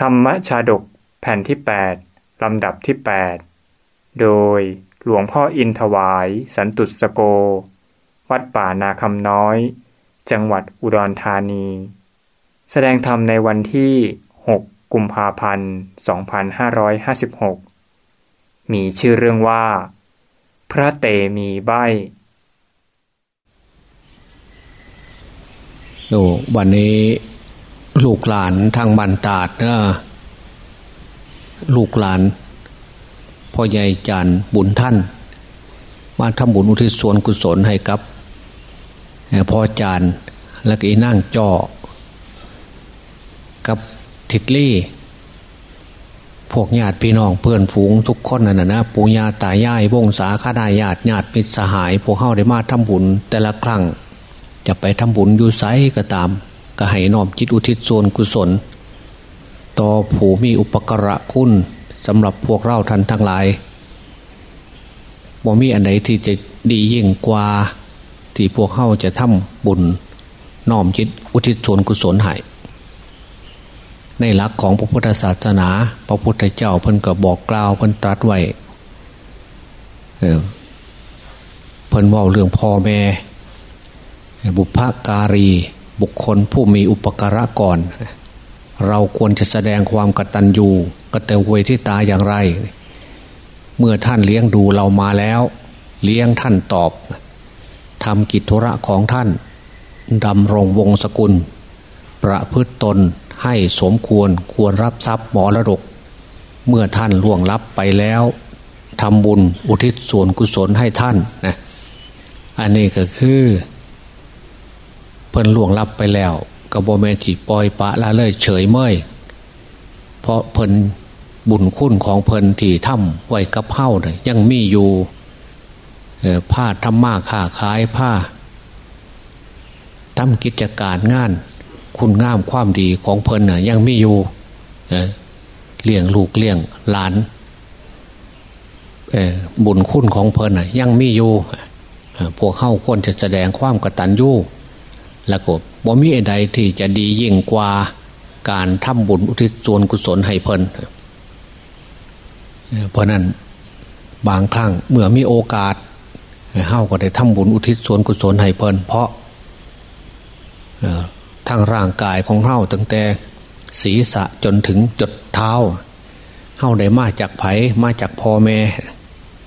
ธรรมชาดกแผ่นที่ 8 ลำดับที่ 8 โดยหลวงพ่ออินถวาย สันตุสโก วัดป่านาคำน้อย จังหวัดอุดรธานี แสดงธรรมในวันที่ 6 กุมภาพันธ์ 2556 มีชื่อเรื่องว่า พระเตมีใบโอ้วันนี้ ลูกหลานทางบันตาดนะลูกหลานพ่อใหญ่จันบุญท่าน มาทำบุญอุทิศส่วนกุศลให้กับพ่อจานแล้วก็อีนั่งจอกับทิดลี่ พวกญาติพี่น้องเพื่อนฝูงทุกคนนั่นนะปู่ย่าตายายวงศาคณาญาติญาติมิตรสหาย พวกเข้าได้มาทำบุญแต่ละครั้ง จะไปทำบุญอยู่ไซก็ตาม ก็ให้น้อมจิตอุทิศส่วนกุศล ต่อผู้มีอุปกระคุณสำหรับพวกเราท่านทั้งหลายบ่มีอันไหนที่จะดียิ่งกว่าที่พวกเข้าจะทำบุญน้อมจิตอุทิศส่วนกุศลให้ในหลักของพระพุทธศาสนา พระพุทธเจ้าเพิ่นก็บอกกล่าวเพิ่นตรัสไว้เพิ่นว่าเรื่องพ่อแม่บุพการี บุคคลผู้มีอุปการะก่อน เราควรจะแสดงความกตัญญูกตเวทิตาอย่างไร เมื่อท่านเลี้ยงดูเรามาแล้ว เลี้ยงท่านตอบทำกิจธุระของท่านดำรงวงศกุล ประพฤตตนให้สมควรควรรับทรัพย์มรดก เมื่อท่านล่วงลับไปแล้วทำบุญอุทิศส่วนกุศลให้ท่านนะอันนี้ก็คือ เพิ่นล่วงลับไปแล้วกระโบแมนจีปล่อยปะละเลยเฉยเมยเพราะเพิ่นบุญคุณของเพิ่นที่ถ้ำไว้กับเฮ้าเนี่ยยังมีอยู่ผ้าทำมาค้าขายผ้าทำกิจการงาน คุณงามความดีของเพิ่นน่ะยังมีอยู่เลี้ยงลูกเลี้ยงหลานบุญคุณของเพิ่นน่ะยังมีอยู่พวกเข้าควรจะแสดงความกตัญญู แล้วก็บ่มีอะไรที่จะดียิ่งกว่าการทำบุญอุทิศส่วนกุศลให้เพิ่นเพราะนั้นบางครั้งเมื่อมีโอกาสเฮาก็ได้ทำบุญอุทิศส่วนกุศลให้เพิ่นเพราะทางร่างกายของเฮาตั้งแต่ศีรษะจนถึงจดเท้าเฮาได้มาจากไผมาจากพ่อแม่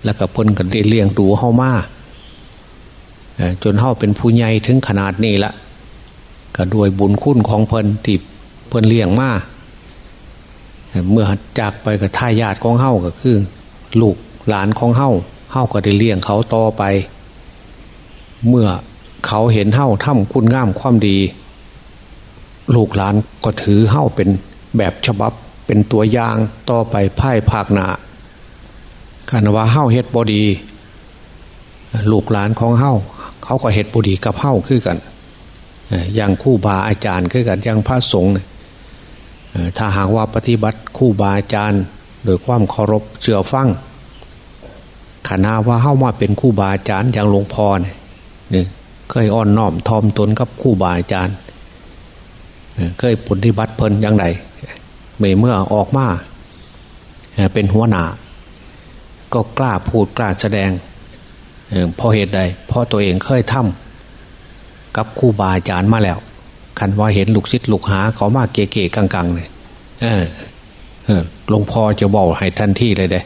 แล้วก็เพิ่นก็ได้เลี้ยงดูเฮามาจนเฮาเป็นผู้ใหญ่ถึงขนาดนี้ละ ก็ด้วยบุญคุณของเพิ่นที่เพิ่นเลี้ยงมาเมื่อจากไปกับทายาติของเฮาก็คือ ลูกหลานของเฮาเฮาก็ได้เลี้ยงเขาต่อไป เมื่อเขาเห็นเฮาทำคุณงามความดี ลูกหลานก็ถือเฮาเป็นแบบฉบับเป็นตัวอย่างต่อไปพ่ายภาคหนาการว่าเฮาเฮ็ดบอดี ลูกหลานของเฮาเขาก็เฮ็ดบอดีกับเฮาคือกัน อย่างคู่บาอาจารย์คือกันอย่างพระสงฆ์ถ้าหากว่าปฏิบัติคู่บาอาจารย์ โดยความเคารพเชื่อฟังขณะว่าเข้ามาเป็นคู่บาอาจารย์อย่างหลวงพ่อเนี่ยเคยอ่อนน้อมทอมตนกับคู่บาอาจารย์เคยปฏิบัติเพลินอย่างไรเมื่อออกมาเป็นหัวหน้าก็กล้าพูดกล้าแสดงเพราะเหตุใดเพราะตัวเองเคยทำ กับคู่บาอาจารย์มาแล้วคันว่าเห็นลูกศิษย์ลูกหา เขามาเก๋ๆกังๆเนี่ยหลวงพ่อจะบอกให้ทันที่เลยเด้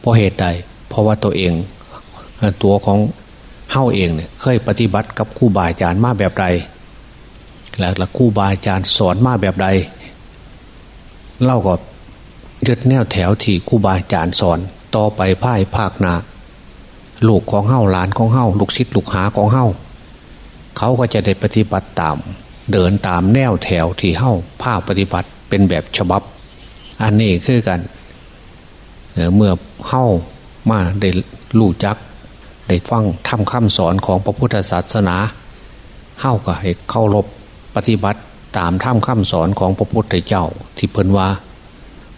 เพราะเหตุใด เพราะว่าตัวเอง ตัวของเฮ้าเองเนี่ย เคยปฏิบัติกับครูบาอาจารย์มาแบบใดแล้วละครูบาอาจารย์สอนมาแบบใดเล่าก็ยึดแนวแถวที่ครูบาอาจารย์สอนต่อไปพ่ายภาคนาลูกของเฮ้าหลานของเฮ้าลูกศิษย์ลูกหาของเฮ้า เขาก็จะได้ปฏิบัติตาม เดินตามแนวแถวที่เฮ้าภาคปฏิบัติเป็นแบบฉบับ อันนี้คือกันเมื่อเฮ้ามาได้รู้จักได้ฟังทำคำสอนของพระพุทธศาสนาเฮ้าก็ให้เคารพปฏิบัติตามท่ามคำสอนของพระพุทธเจ้าที่เพิ่นว่า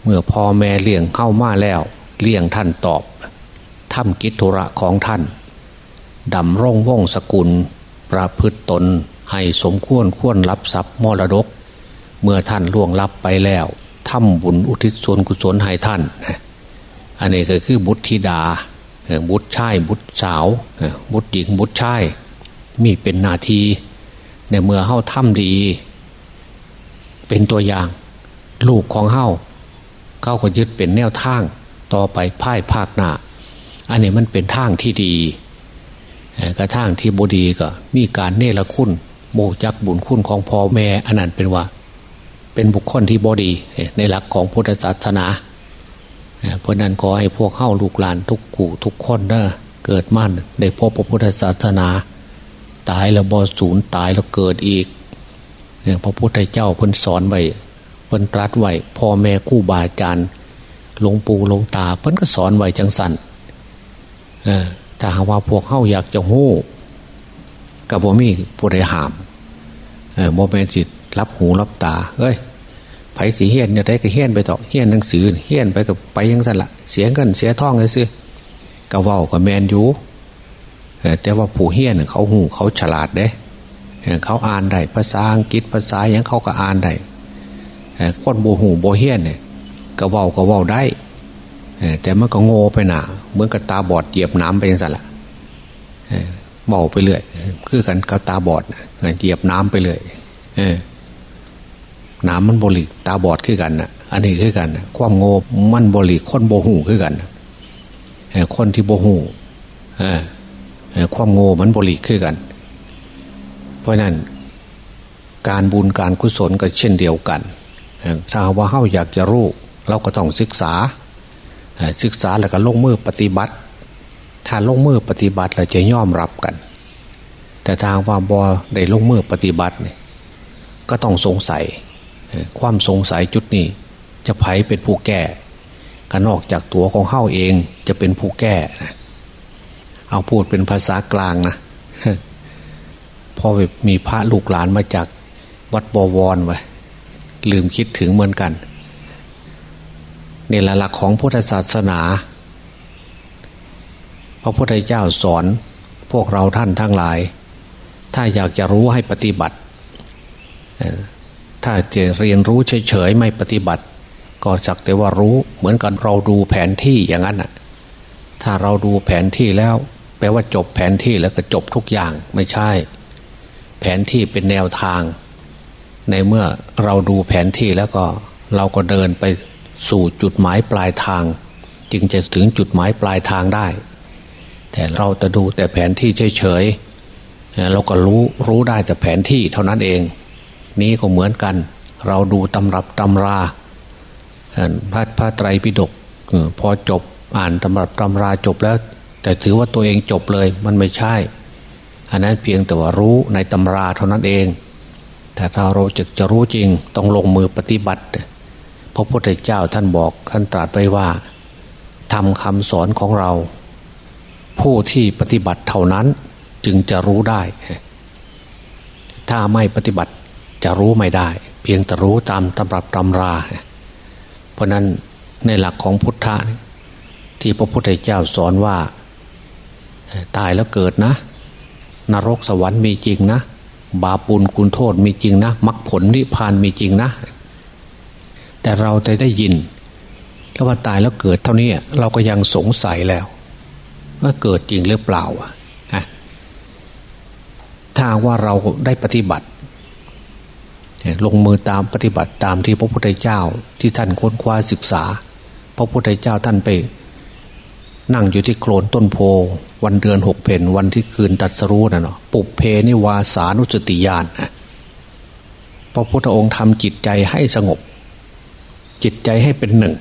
เมื่อพ่อแม่เลี้ยงเข้ามาแล้วเลี้ยงท่านตอบทำกิจธุระของท่านดำร่งว่องสกุล ประพฤตตนให้สมควรควรรับทรัพย์มรดก เมื่อท่านล่วงลับไปแล้วทำบุญอุทิศส่วนกุศลให้ท่าน อันนี้ก็คือบุตรธิดา บุตรชายบุตรสาว บุตรหญิงบุตรชาย มีเป็นนาทีในเมื่อเฮาทำดี เป็นตัวอย่าง ลูกของเฮาเขาก็ยึดเป็นแนวทาง ต่อไปพ่ายภาคหน้า อันนี้มันเป็นทางที่ดี กระทางที่บดีก็ มีการเนรคุณโมจักบุญคุณของพ่อแม่อันนั้นเป็นว่า เป็นบุคคลที่บดีในหลักของพุทธศาสนาเพราะนั้นขอให้พวกเข้าลูกหลานทุกกู่ทุกคนเนอเกิดมั่นได้พบพระพุทธศาสนา ตายแล้วบอศูนย์ตายแล้วเกิดอีกพระพุทธเจ้าเพิ่นสอนไว้เพิ่นตรัสไว้พ่อแม่คู่บาอาจารย์หลวงปู่หลวงตาเพิ่นก็สอนไว้จังสัน ถ้าหากว่าพวกเข้าอยากจะหู้กับบ่มีผู้ใดหามโมเมนจิตรับหูรับตาเอ้ยไผสีเฮียนเนี่ยได้ก็เฮียนไปต่อเฮียนหนังสือเฮียนไปกับไปยังสั่นละเสียเงินเสียท่องเลยสิกะว่ากับแมนยูแต่ว่าผู้เฮียนเขาหูเขาฉลาดเด้เขาอ่านได้ภาษาอังกฤษภาษาอย่างเขาก็อ่านได้คนโบหูโบเฮียนเนี่ยก็ว่าก็ว่าได้ แต่มันก็โง่ไปหนาเหมือนกับตาบอดเหยียบน้ำไปยังสั่นละเบาไปเรื่อยคือกันกับตาบอดเหยียบน้ำไปเรื่อยน้ำมันบริตาบอดขึ้นกันนะอันนี้ขึ้นกันนะความโง่มันบริคนโบหูขึ้นกันคนที่โบหูความโง่มันบริขึ้นกัน เพราะนั้น การบุญการกุศลก็เช่นเดียวกันถ้าว่าเฮาอยากจะรู้ เราก็ต้องศึกษา ศึกษาแล้วก็ลงมือปฏิบัติ ถ้าลงมือปฏิบัติเราจะย่อมรับกัน แต่ทางว่าบอได้ลงมือปฏิบัติเนี่ยก็ต้องสงสัย ความสงสัยจุดนี้ จะไผเป็นผู้แก้ก็นอกจากตัวของเฮ้าเองจะเป็นผู้แก้นะเอาพูดเป็นภาษากลางนะพอมีพระลูกหลานมาจากวัดบวรไว้ลืมคิดถึงเหมือนกัน นี่แหละหลักของพุทธศาสนา พระพุทธเจ้าสอนพวกเราท่านทั้งหลาย ถ้าอยากจะรู้ให้ปฏิบัติ ถ้าจะเรียนรู้เฉยๆไม่ปฏิบัติ ก็จักแต่ว่ารู้เหมือนกันเราดูแผนที่อย่างนั้นน่ะถ้าเราดูแผนที่แล้ว แปลว่าจบแผนที่แล้วก็จบทุกอย่างไม่ใช่ แผนที่เป็นแนวทาง ในเมื่อเราดูแผนที่แล้วก็เราก็เดินไป สู่จุดหมายปลายทาง จึงจะถึงจุดหมายปลายทางได้ แต่เราจะดูแต่แผนที่เฉยๆเราก็รู้รู้ได้แต่แผนที่เท่านั้นเอง นี้ก็เหมือนกัน เราดูตำรับตำราพระพระไตรปิฎกพอจบอ่านตำรับตำราจบแล้ว แต่ถือว่าตัวเองจบเลยมันไม่ใช่ อันนั้นเพียงแต่ว่ารู้ในตำราเท่านั้นเอง แต่ถ้าเราจะจะรู้จริงต้องลงมือปฏิบัติ พระพุทธเจ้าท่านบอกท่านตรัสไปว่าทำคำสอนของเรา ผู้ที่ปฏิบัติเท่านั้นจึงจะรู้ได้ ถ้าไม่ปฏิบัติจะรู้ไม่ได้ เพียงแต่รู้ตามตำรับตำรา เพราะนั้นในหลักของพุทธะที่พระพุทธเจ้าสอนว่า ตายแล้วเกิดนะ นรกสวรรค์มีจริงนะ บาปุลคุณโทษมีจริงนะมรรคผลนิพพานมีจริงนะ แต่เราจะได้ยินแล้วว่าตายแล้วเกิดเท่านี้เราก็ยังสงสัยแล้ว ว่าเกิดจริงหรือเปล่าอะถ้าว่าเราได้ปฏิบัติ ลงมือตามปฏิบัติตามที่พระพุทธเจ้าที่ท่านค้นคว้าศึกษา พระพุทธเจ้าท่านไป นั่งอยู่ที่โคลนต้นโพ วันเดือนหกเพนวันที่คืนตัดสรู้นะเนาะปุเพนิวาสานุสติญาณนะพระพุทธองค์ทำจิตใจให้สงบ จิตใจให้เป็นหนึ่ง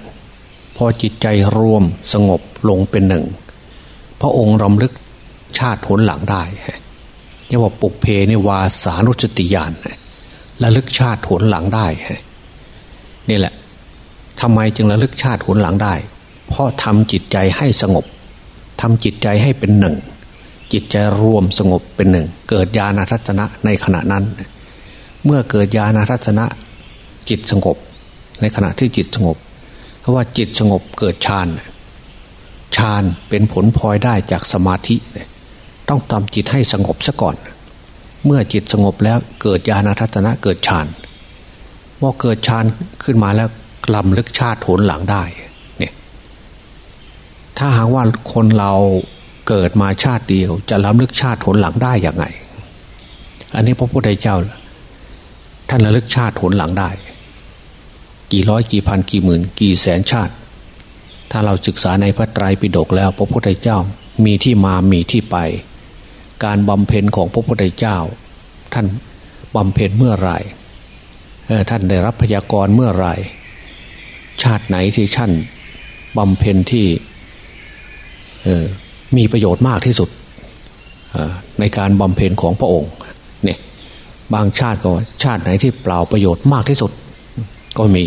พอจิตใจรวมสงบลงเป็นหนึ่ง พระองค์รำลึกชาติผลหลังได้เรียกว่าปุกเพนิวาสานุสติญาณระลึกชาติผลหลังได้นี่แหละทำไมจึงระลึกชาติผลหลังได้ เพราะทำจิตใจให้สงบทำจิตใจให้เป็นหนึ่ง จิตใจรวมสงบเป็นหนึ่ง เกิดญาณทัศนะในขณะนั้น เมื่อเกิดญาณทัศนะจิตสงบ ในขณะที่จิตสงบ เพราะว่าจิตสงบเกิดฌานฌานเป็นผลพลอยได้จากสมาธิ ต้องทำจิตให้สงบซะก่อน เมื่อจิตสงบแล้วเกิดญาณทัศนะเกิดฌานพอเกิดฌานขึ้นมาแล้วลำลึกชาติโหนหลังได้เนี่ยถ้าหากว่าคนเราเกิดมาชาติเดียว จะล้ำลึกชาติโหนหลังได้อย่างไง อันนี้พระพุทธเจ้าท่านระลึกชาติโหนหลังได้ กี่ร้อยกี่พันกี่หมื่น กี่แสนชาติ ถ้าเราศึกษาในพระไตรปิฎกแล้ว พระพุทธเจ้ามีที่มามีที่ไป การบำเพ็ญของพระพุทธเจ้า ท่านบำเพ็ญเมื่อไหร่ท่านได้รับพยากรเมื่อไหร่ ชาติไหนที่ท่านบำเพ็ญที่มีประโยชน์มากที่สุดในการบำเพ็ญของพระองค์เนี่ยบางชาติก็ชาติไหนที่เปล่าประโยชน์มากที่สุด ก็มี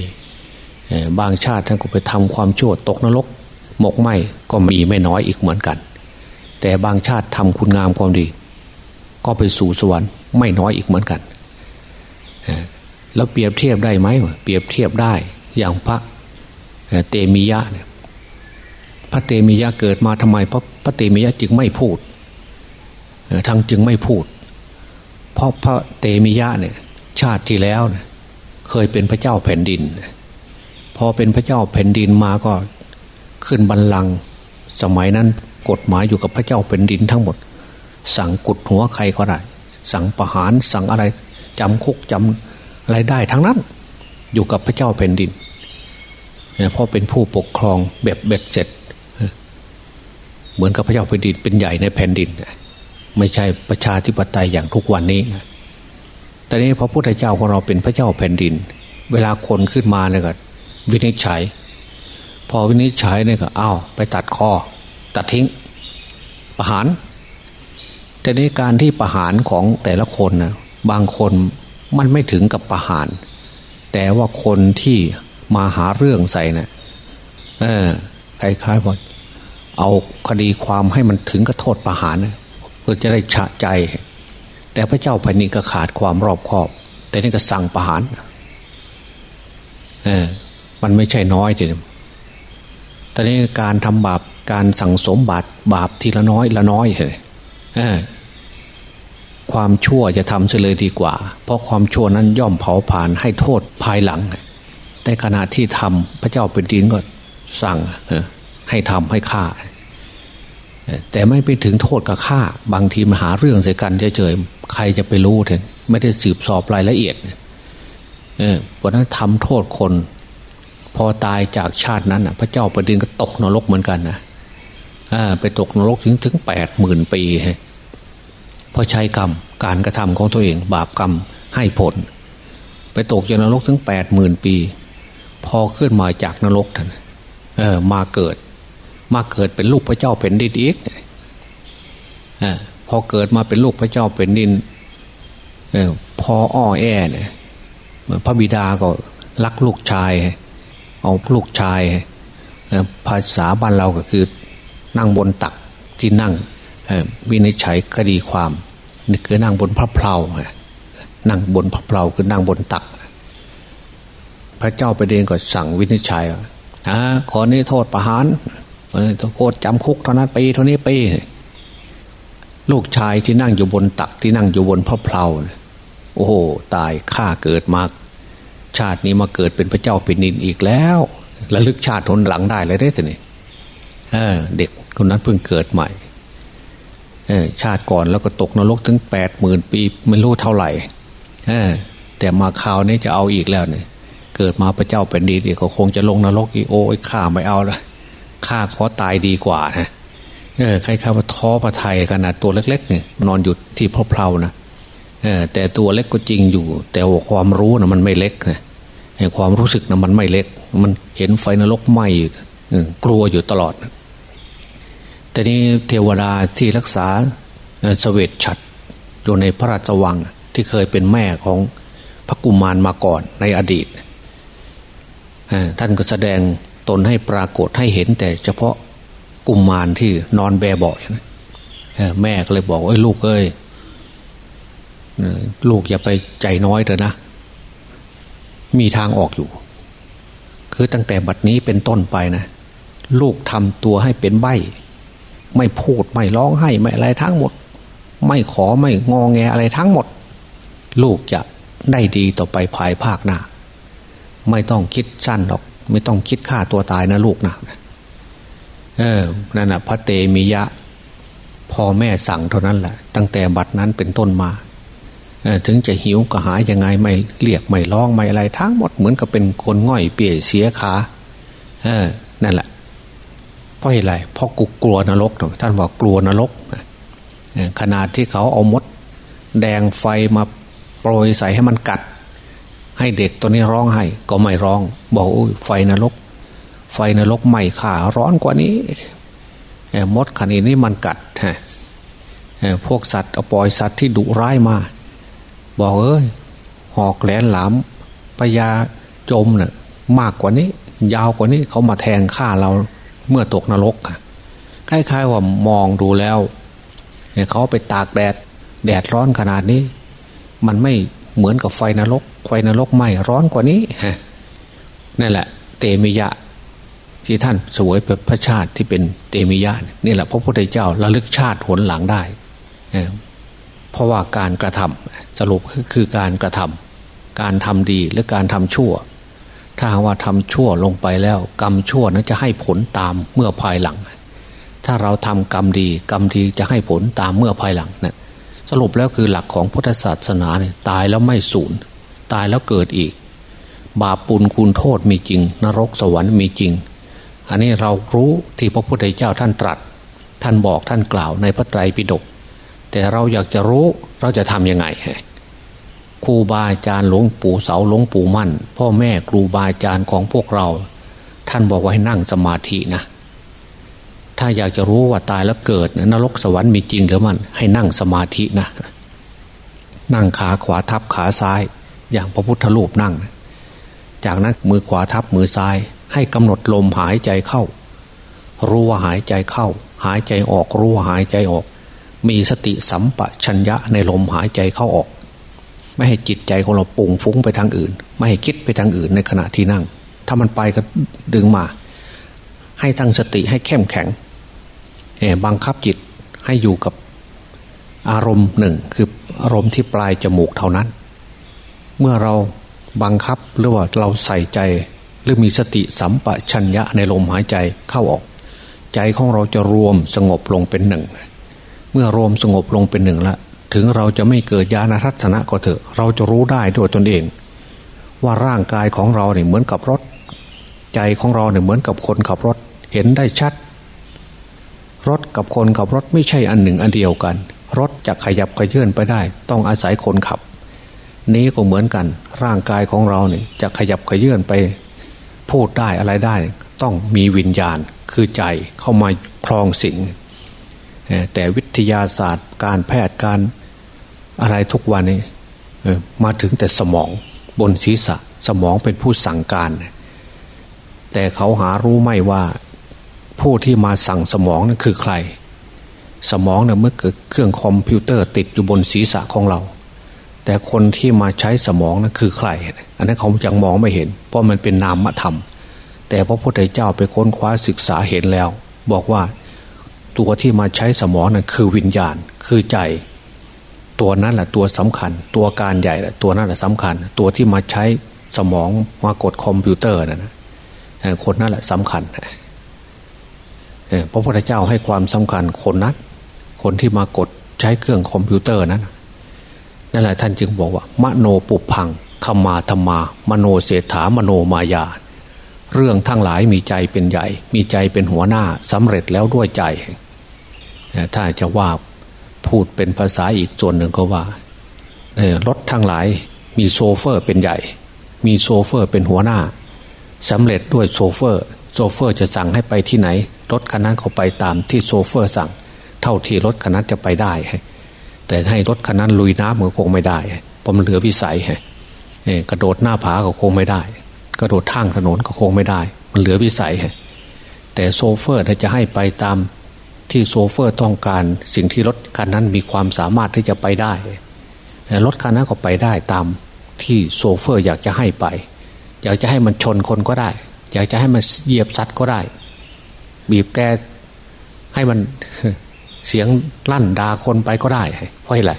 บางชาติท่านก็ไปทำความชั่วตกนรกหมกไหมก็มีไม่น้อยอีกเหมือนกัน แต่บางชาติทำคุณงามความดี ก็ไปสู่สวรรค์ไม่น้อยอีกเหมือนกันแล้วเปรียบเทียบได้ไหมเปรียบเทียบได้อย่างพระเตมียะเนี่ยพระเตมียะเกิดมาทำไมพระพระเตมียะจึงไม่พูดทั้งจึงไม่พูด เพราะพระเตมียะเนี่ยชาติที่แล้วเนี่ย เคยเป็นพระเจ้าแผ่นดิน พอเป็นพระเจ้าแผ่นดินมาก็ขึ้นบัลลังก์สมัยนั้นกฎหมายอยู่กับพระเจ้าแผ่นดินทั้งหมด สั่งกุดหัวใครก็ได้ สั่งประหารสั่งอะไรจำคุกจำอะไรได้ทั้งนั้น อยู่กับพระเจ้าแผ่นดินเพราะเป็นผู้ปกครองแบบเบ็ดเสร็จ เหมือนกับพระเจ้าแผ่นดินเป็นใหญ่ในแผ่นดิน ไม่ใช่ประชาธิปไตยอย่างทุกวันนี้ แต่นี้พระพุทธเจ้าของเราเป็นพระเจ้าแผ่นดิน เวลาคนขึ้นมาเนี่ยก็วินิจฉัย พอวินิจฉัยเนี่ยก็อ้าวไปตัดคอ ตัดทิ้ง ประหาร แต่ในการที่ประหารของแต่ละคนนะบางคนมันไม่ถึงกับประหาร แต่ว่าคนที่มาหาเรื่องใส่นะ่ะเออคล้ายๆว่าเอาคดีความให้มันถึงกับโทษประหารเพื่อจะได้ฉะใจ แต่พระเจ้าแผ่นดินก็ขาดความรอบคอบ แต่นี่ก็สั่งประหารเออมันไม่ใช่น้อยทีเดียวตอนนี้การทำบาปการสั่งสมบาปบาปทีละน้อยละน้อยเลยเออความชั่วจะทำเสียเลยดีกว่า เพราะความชั่วนั้นย่อมเผาผ่านให้โทษภายหลัง แต่ขณะที่ทำพระเจ้าเป็นดินก็สั่งให้ทำให้ฆ่า แต่ไม่ไปถึงโทษกับฆ่า บางทีมาหาเรื่องเสียกันเฉย ใครจะไปรู้เถอะไม่ได้สืบสอบรายละเอียดเออเพราะนั้นทำโทษคน พอตายจากชาตินั้นพระเจ้าประดินก็ตกนรกเหมือนกันนะไปตกนรกถึงถึงแปดหมื่นปีเพราะใช้กรรมการกระทำของตัวเอง บาปกรรมให้ผล ไปตกจากนรกถึงแปดหมื่นปี พอขึ้นมาจากนรกท่านเออมาเกิด มาเกิดเป็นลูกพระเจ้าเป็นดินอีกอพ อเกิดมาเป็นลูกพระเจ้าเป็นดินอพออ้อแอเนี่ยพระบิดาก็รักลูกชาย เอาลูกชาย ภาษาบ้านเราก็คือนั่งบนตักที่นั่งวินิจฉัยคดีความนี่คือนั่งบนพระเพลานั่งบนพระเพลาคือนั่งบนตัก พระเจ้าไปเดนก็สั่งวินิจฉัยอ่าขอนี้โทษประหารโทษจำคุกเท่านั้นปีเท่านี้ปี ลูกชายที่นั่งอยู่บนตักที่นั่งอยู่บนพระเพลาโอ้โหตายข้าเกิดมาชาตินี้มาเกิดเป็นพระเจ้าเป็นนินอีกแล้วระลึกชาติทนหลังได้เลยได้สินี่เด็กคนนั้นเพิ่งเกิดใหม่ชาติก่อนแล้วก็ตกนรกถึงแปดหมื่นปีไม่รู้เท่าไหร่แต่มาคราวนี้จะเอาอีกแล้วเนี่ยเกิดมาพระเจ้าเป็นดีเดี๋ยวก็คงจะลงนรกอีกโอ้ยข้าไม่เอาละข้าขอตายดีกว่านะ เออใครๆว่าท้อพระไทยขนาดตัวเล็ก ๆ เนี่ยนอนอยู่ที่พระเพลานะเออแต่ตัวเล็กก็จริงอยู่ แต่ว่าความรู้นะมันไม่เล็กนะความรู้สึกนะมันไม่เล็ก มันเห็นไฟนรกไหม้กลัวอยู่ตลอดนะแต่นี้เทวดาที่รักษาสเวตฉัดอยู่ในพระราชวังที่เคยเป็นแม่ของพระกุมารมาก่อนในอดีตท่านก็แสดงตนให้ปรากฏให้เห็นแต่เฉพาะ กุมมารที่นอนแบเบาะนะแม่ก็เลยบอกว่าลูกเอ้ยลูกอย่าไปใจน้อยเถอะนะ มีทางออกอยู่ คือตั้งแต่บัดนี้เป็นต้นไปนะ ลูกทำตัวให้เป็นใบ ไม่พูดไม่ร้องไห้ไม่อะไรทั้งหมด ไม่ขอไม่งอแงอะไรทั้งหมด ลูกจะได้ดีต่อไปภายภาคหน้า ไม่ต้องคิดสั้นหรอก ไม่ต้องคิดฆ่าตัวตายนะลูกนะ เออนั่นนะพระเตมียะพ่อแม่สั่งเท่านั้นแหละ ตั้งแต่บัดนั้นเป็นต้นมาถึงจะหิวก็หายยังไงไม่เรียกไม่ร้องไม่อะไรทั้งหมดเหมือนกับเป็นคนง่อยเปียเสียขาเออนั่นแหละเพราะอะไรเพราะกูกลัวนรกท่านบอกกลัวนรกขนาดที่เขาเอามด แดงไฟมาโปรยใส่ให้มันกัด ให้เด็กตัวนี้ร้องให้ก็ไม่ร้อง บอกโอ้ยไฟนรก ไฟนรกไหม้ขาร้อนกว่านี้มดขนาดนี้มันกัดฮะพวกสัตว์อปล่อยสัตว์ที่ดุร้ายมา บอกเอ้ยหอกแหลนหลามปยาจมเนะ่ยมากกว่านี้ ยาวกว่านี้เขามาแทงฆ่าเราเมื่อตกนรกคล้ายๆว่ามองดูแล้วเขาไปตากแดด แดดร้อนขนาดนี้ มันไม่เหมือนกับไฟนรก ไฟนรกไหม้ร้อนกว่านี้ฮะนั่นแหละ เตมิยะ ที่ท่านสวยพระชาติที่เป็นเตมิยะนี่แหละพระพุทธเจ้าระลึกชาติหนหลังได้เพราะว่าการกระทำสรุปคือการกระทำการทำดีหรือการทำชั่ว ถ้าว่าทำชั่วลงไปแล้ว กรรมชั่วนั้นจะให้ผลตามเมื่อภายหลัง ถ้าเราทำกรรมดี กรรมดีจะให้ผลตามเมื่อภายหลังนะสรุปแล้วคือหลักของพุทธศาสนาเนี่ยตายแล้วไม่สูญตายแล้วเกิดอีก บาปปุลคุณโทษมีจริง นรกสวรรค์มีจริง อันนี้เรารู้ที่พระพุทธเจ้าท่านตรัส ท่านบอกท่านกล่าวในพระไตรปิฎกแต่เราอยากจะรู้เราจะทำยังไงครูบาอาจารย์หลวงปู่เสาหลวงปู่มั่น พ่อแม่ครูบาอาจารย์ของพวกเรา ท่านบอกว่าให้นั่งสมาธินะถ้าอยากจะรู้ว่าตายแล้วเกิดนรกสวรรค์มีจริงหรือมันให้นั่งสมาธินะ นั่งขาขวาทับขาซ้าย อย่างพระพุทธรูปนั่ง จากนั้นมือขวาทับมือซ้าย ให้กำหนดลมหายใจเข้า รู้ว่าหายใจเข้า หายใจออกรู้ว่าหายใจออก มีสติสัมปชัญญะในลมหายใจเข้าออก ไม่ให้จิตใจของเราปุ่งฟุ้งไปทางอื่น ไม่ให้คิดไปทางอื่นในขณะที่นั่ง ถ้ามันไปก็ดึงมา ให้ตั้งสติให้เข้มแข็งบังคับจิตให้อยู่กับอารมณ์หนึ่งคืออารมณ์ที่ปลายจมูกเท่านั้น เมื่อเราบังคับหรือว่าเราใส่ใจ หรือมีสติสัมปชัญญะในลมหายใจเข้าออก ใจของเราจะรวมสงบลงเป็นหนึ่ง เมื่อรวมสงบลงเป็นหนึ่งละ ถึงเราจะไม่เกิดญาณทัศนะก็เถอะ เราจะรู้ได้ด้วยตนเอง ว่าร่างกายของเราเนี่ยเหมือนกับรถ ใจของเราเนี่ยเหมือนกับคนขับรถเห็นได้ชัด รถกับคนขับรถไม่ใช่อันหนึ่งอันเดียวกัน รถจะขยับขยื่นไปได้ ต้องอาศัยคนขับนี้ก็เหมือนกัน ร่างกายของเราเนี่ยจะขยับขยื่นไป พูดได้อะไรได้ ต้องมีวิญญาณคือใจเข้ามาครองสิ่งแต่วิทยาศาสตร์การแพทย์การอะไรทุกวันนี้มาถึงแต่สมองบนศีรษะสมองเป็นผู้สั่งการ แต่เขาหารู้ไม่ว่าผู้ที่มาสั่งสมองนั้นคือใคร สมองเนี่ยเมื่อเกิดเครื่องคอมพิวเตอร์ติดอยู่บนศีรษะของเรา แต่คนที่มาใช้สมองนั้นคือใคร อันนั้นเขายังมองไม่เห็น เพราะมันเป็นนามธรรม แต่พระพุทธเจ้าไปค้นคว้าศึกษาเห็นแล้ว บอกว่าตัวที่มาใช้สมองนั่นคือวิญญาณ คือใจ ตัวนั้นแหละตัวสำคัญ ตัวการใหญ่แหละตัวนั้นแหละสำคัญ ตัวที่มาใช้สมองมากดคอมพิวเตอร์นั่นคนนั้นแหละสำคัญพระพุทธเจ้าให้ความสำคัญคนนั้น คนที่มากดใช้เครื่องคอมพิวเตอร์นั้น นั่นแหละท่านจึงบอกว่า มโนปุพพังคมาธัมมา มโนเสฏฐามโนมยา เรื่องทั้งหลายมีใจเป็นใหญ่ มีใจเป็นหัวหน้าสำเร็จแล้วด้วยใจ ถ้าจะว่าพูดเป็นภาษาอีกส่วนหนึ่งก็ว่ารถทั้งหลายมีโชเฟอร์เป็นใหญ่ มีโชเฟอร์เป็นหัวหน้าสำเร็จด้วยโชเฟอร์ โชเฟอร์จะสั่งให้ไปที่ไหน รถคันนั้นเขาไปตามที่โชเฟอร์สั่ง เท่าที่รถคันนั้นจะไปได้ แต่ให้รถคันนั้นลุยน้ำมันคงไม่ได้เพราะมันเหลือวิสัยกระโดดหน้าผาก็คงไม่ได้ กระโดดทางถนนก็คงไม่ได้ มันเหลือวิสัยแต่โชเฟอร์ถ้าจะให้ไปตามที่โชเฟอร์ต้องการสิ่งที่รถคันนั้นมีความสามารถที่จะไปได้รถคันนั้นก็ไปได้ตามที่โชเฟอร์อยากจะให้ไป อยากจะให้มันชนคนก็ได้ อยากจะให้มันเหยียบสัตว์ก็ได้ บีบแตรให้มัน เสียงลั่นด่าคนไปก็ได้เพราะอะไร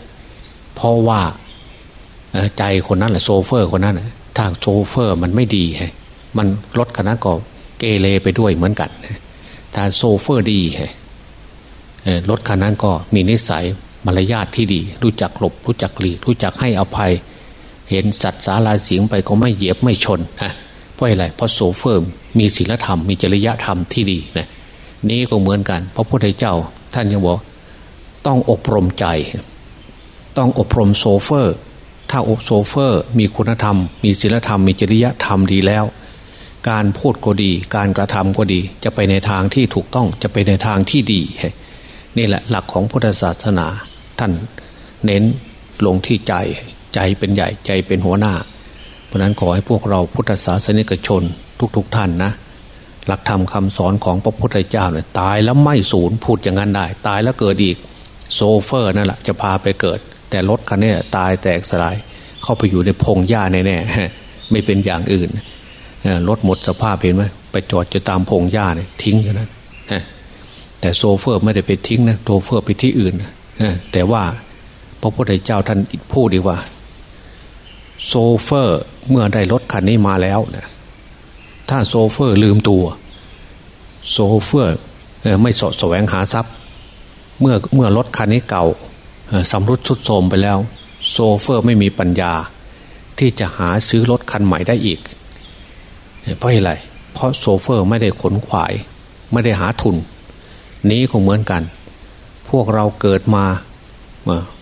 เพราะว่าใจคนนั้นแหละโชเฟอร์คนนั้นถ้าโชเฟอร์มันไม่ดีมันรถคันนั้นก็เกเรไปด้วยเหมือนกันถ้าโชเฟอร์ดีรถคันนั้นก็มีนิสัยมารยาทที่ดี รู้จักหลบ รู้จักหลีก รู้จักให้อภัย เห็นสัตว์สาราสิงห์ไปก็ไม่เหยียบไม่ชนฮะเพราะอะไรเพราะโชเฟอร์มีศีลธรรมมีจริยธรรมที่ดีนะนี้ก็เหมือนกัน พระพุทธเจ้า ท่านยังบอก ต้องอบรมใจ ต้องอบรมโชเฟอร์ ถ้าอบโชเฟอร์ มีคุณธรรม มีศีลธรรม มีจริยธรรมดีแล้ว การพูดก็ดี การกระทำก็ดี จะไปในทางที่ถูกต้องจะไปในทางที่ดี นี่แหละหลักของพุทธศาสนา ท่านเน้นลงที่ใจใจเป็นใหญ่ใจเป็นหัวหน้า เพราะนั้นขอให้พวกเราพุทธศาสนิกชนทุกๆท่านนะ หลักธรรมคำสอนของพระพุทธเจ้าเนี่ยตายแล้วไม่สูญพูดอย่างนั้นได้ ตายแล้วเกิดอีกโชเฟอร์นั่นแหละจะพาไปเกิด แต่รถคันนี้ตายแตกสลาย เข้าไปอยู่ในพงหญ้าแน่ๆไม่เป็นอย่างอื่นรถหมดสภาพเห็นไหมไปจอดจะตามพงหญ้าเนี่ยทิ้งอยู่นั้นแต่โชเฟอร์ไม่ได้ไปทิ้งนะโชเฟอร์ไปที่อื่นแต่ว่าพระพุทธเจ้าท่านพูดดีว่า โชเฟอร์เมื่อได้รถคันนี้มาแล้วนะ ถ้าโชเฟอร์ลืมตัว โชเฟอร์ไม่เสาะแสวงหาทรัพย์ เมื่อเมื่อรถคันนี้เก่าชำรุดทรุดโทรมไปแล้ว โชเฟอร์ไม่มีปัญญา ที่จะหาซื้อรถคันใหม่ได้อีก เพราะอะไร เพราะโชเฟอร์ไม่ได้ขวนขวาย ไม่ได้หาทุน นี้ก็เหมือนกัน พวกเราเกิดมา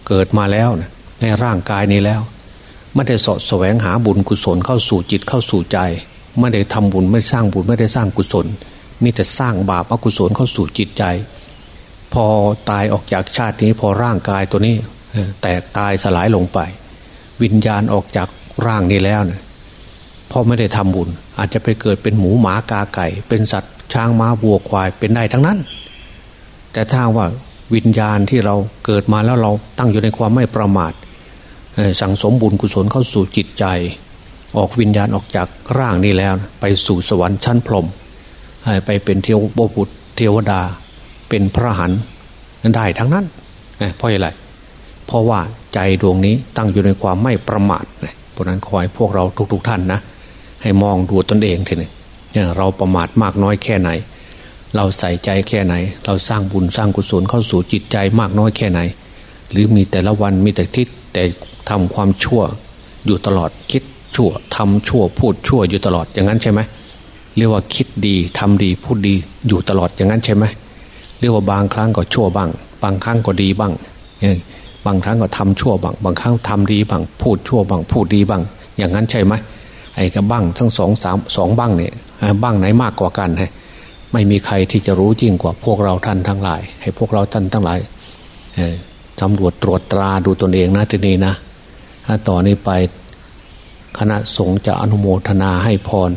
เกิดมาแล้วในร่างกายนี้แล้ว ไม่ได้สดแสวงหาบุญกุศลเข้าสู่จิตเข้าสู่ใจ ไม่ได้ทำบุญไม่สร้างบุญไม่ได้สร้างกุศล มีแต่สร้างบาปอกุศลเข้าสู่จิตใจ พอตายออกจากชาตินี้พอร่างกายตัวนี้ แตกตายสลายลงไป วิญญาณออกจากร่างนี้แล้วเนี่ยพอไม่ได้ทำบุญ อาจจะไปเกิดเป็นหมูหมากาไก่ เป็นสัตว์ช้างม้าวัวควายเป็นได้ทั้งนั้น แต่ถ้าว่าวิญญาณที่เราเกิดมาแล้วเราตั้งอยู่ในความไม่ประมาทสั่งสมบุญกุศลเข้าสู่จิตใจ ออกวิญญาณออกจากร่างนี้แล้วไปสู่สวรรค์ชั้นพรหมไปเป็นเทวบุตรเทวดา เป็นพระหันได้ทั้งนั้นเพราะอะไรเพราะว่าใจดวงนี้ตั้งอยู่ในความไม่ประมาทเพราะนั้นขอให้พวกเราทุกๆทท่านนะ ให้มองดูตนเองทีนี้เราประมาทมากน้อยแค่ไหน เราใส่ใจแค่ไหน เราสร้างบุญสร้างกุศลเข้าสู่จิตใจมากน้อยแค่ไหน หรือมีแต่ละวันมีแต่ทิศแต่ทำความชั่วอยู่ตลอดคิด ชั่วทำชั่วพูดชั่วอยู่ตลอดอย่างนั้นใช่ไหมเรียกว่าคิดดีทำดีพูดดีอยู่ตลอดอย่างนั้นใช่ไหมเรียกว่าบางครั้งก็ชั่วบ้าง บางครั้งก็ดีบ้างบางครั้งก็ทำชั่วบ้าง บางครั้งทำดีบ้าง พูดชั่วบ้าง พูดดีบ้าง อย่างนั้นใช่ไหมไอ้กับบ้างทั้งสองสามสองบ้างเนี่ยบ้างไหนมากกว่ากันฮะไม่มีใครที่จะรู้ยิ่งกว่าพวกเราท่านทั้งหลาย ให้พวกเราท่านทั้งหลายสำรวจตรวจตราดูตนเองนะทีนี้นะถ้าต่อนนี้ไป คณะสงฆ์จะอนุโมทนาให้พร